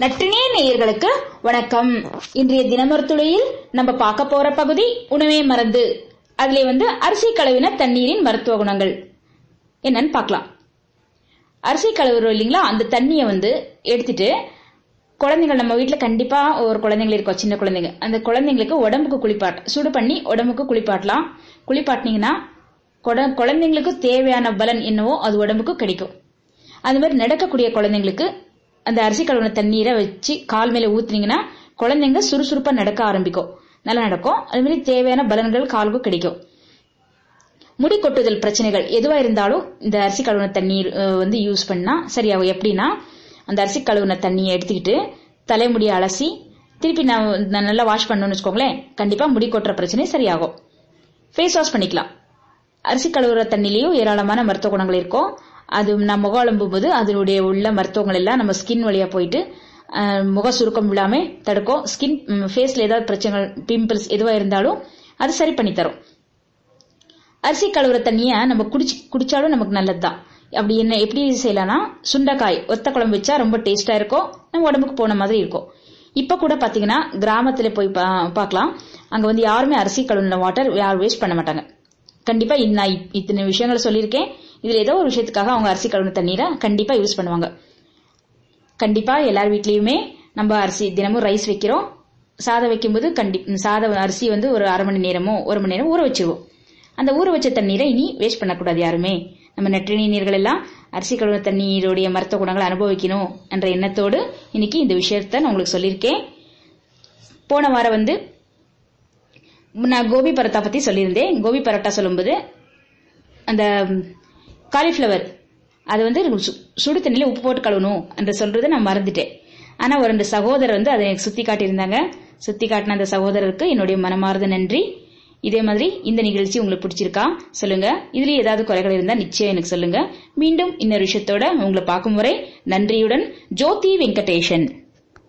நற்றினே நேயர்களுக்கு வணக்கம். இன்றைய தினமருத்துளையில் நம்ம பார்க்க போற பகுதி உணவே மருந்து. அதுல வந்து அரிசி கழுவின தண்ணீரின் மருத்துவ குணங்கள். என்னன்னு பார்க்கலாம். அரிசி கழுவுறோம் இல்லைங்களா? அந்த தண்ணியை வந்து எடுத்துட்டு குழந்தைகள் நம்ம வீட்டில் கண்டிப்பா ஒரு குழந்தைங்க இருக்கோம் சின்ன குழந்தைங்க. அந்த குழந்தைங்களுக்கு உடம்புக்கு குளிப்பாட் சுடு பண்ணி உடம்புக்கு குளிப்பாட்டலாம். குளிப்பாட்டினீங்கன்னா குழந்தைங்களுக்கு தேவையான பலன் என்னவோ அது உடம்புக்கு கிடைக்கும். அது மாதிரி நடக்கக்கூடிய குழந்தைங்களுக்கு அந்த அரிசி கழுவுன தண்ணீரை வச்சு கால் மேல ஊத்துனீங்கன்னா குழந்தைங்க சுறுசுறுப்பா நடக்க ஆரம்பிக்கும். நல்லா நடக்கும். அது மாதிரி தேவையான பலன்கள் காலுக்கும் கிடைக்கும். முடி கொட்டுதல் பிரச்சனைகள் எதுவா இருந்தாலும் இந்த அரிசி கழுவுன தண்ணீர் வந்து யூஸ் பண்ணா சரியாகும். எப்படின்னா அந்த அரிசி கழுவுன தண்ணியை எடுத்துக்கிட்டு தலைமுடியை அலசி திருப்பி நான் நல்லா வாஷ் பண்ணணும்னு வச்சுக்கோங்களேன் கண்டிப்பா முடி கொட்டுற பிரச்சனை சரியாகும். ஃபேஸ் வாஷ் பண்ணிக்கலாம். அரிசி கழுவுற தண்ணிலையும் ஏராளமான மருத்துவ குணங்கள் இருக்கும். அது நம்ம முகம் அழும்பும் போது அதனுடைய உள்ள மருத்துவங்கள் எல்லாம் நம்ம ஸ்கின் வழியா போயிட்டு முக சுருக்கம் இல்லாம தடுக்கும். ஸ்கின் ஃபேஸ்ல ஏதாவது பிரச்சனைகள் பிம்பிள்ஸ் எதுவா இருந்தாலும் அது சரி பண்ணி தரும். அரிசி கழுவுற தண்ணிய நம்ம குடிச்சு குடிச்சாலும் நமக்கு நல்லதுதான். அப்படி என்ன எப்படி செய்யலாம்னா சுண்டைக்காய் ஒத்த குழம்பு வச்சா ரொம்ப டேஸ்டா இருக்கும். நம்ம உடம்புக்கு போன மாதிரி இருக்கும். இப்ப கூட பாத்தீங்கன்னா கிராமத்துல போய் பார்க்கலாம் அங்க வந்து யாருமே அரிசி கழுவுன வாட்டர் யாரும் வேஸ்ட் பண்ண மாட்டாங்க. கண்டிப்பா நான் இத்தனை விஷயங்களை சொல்லியிருக்கேன். இதுல ஏதோ ஒரு விஷயத்துக்காக அவங்க அரிசி கழுவுன தண்ணீரை கண்டிப்பா யூஸ் பண்ணுவாங்க. கண்டிப்பா எல்லார் வீட்லயுமே நம்ம அரிசி தினமும் ரைஸ் வைக்கிறோம். சாதம் வைக்கும்போது கண்டி சாதம் அரிசி வந்து ஒரு அரை மணி நேரமோ ஒரு மணி நேரம் ஊற வச்சிருவோம். அந்த ஊற வச்ச தண்ணீரை இனி வேஸ்ட் பண்ணக்கூடாது யாருமே. நம்ம நெற்றினி நீர்கள் எல்லாம் அரிசி கழுவுன தண்ணீருடைய மருத்துவ குணங்களை அனுபவிக்கணும் என்ற எண்ணத்தோடு இன்னைக்கு இந்த விஷயத்த நான் உங்களுக்கு சொல்லியிருக்கேன். போன வாரம் வந்து நான் கோபி பரோட்டா பத்தி சொல்லியிருந்தேன். கோபி பரோட்டா சொல்லும்போது அந்த காலிஃப்ளவர் அது வந்து சுடு தண்ணியில் உப்பு போட்டு கழுவணும் என்று சொல்றதை நான் மறந்துட்டேன். ஆனா ஒரு ரெண்டு சகோதரர் வந்து அதை எனக்கு சுத்தி காட்டியிருந்தாங்க. சுத்தி காட்டின அந்த சகோதரருக்கு என்னுடைய மனமார்ந்த நன்றி. இதே மாதிரி இந்த நிகழ்ச்சி உங்களுக்கு பிடிச்சிருக்கா? சொல்லுங்க. இதுல ஏதாவது குறைகள் இருந்தா நிச்சயம் எனக்கு சொல்லுங்க. மீண்டும் இன்னொரு விஷயத்தோட உங்களை பார்க்கும் முறை நன்றியுடன் ஜோதி வெங்கடேஷன்.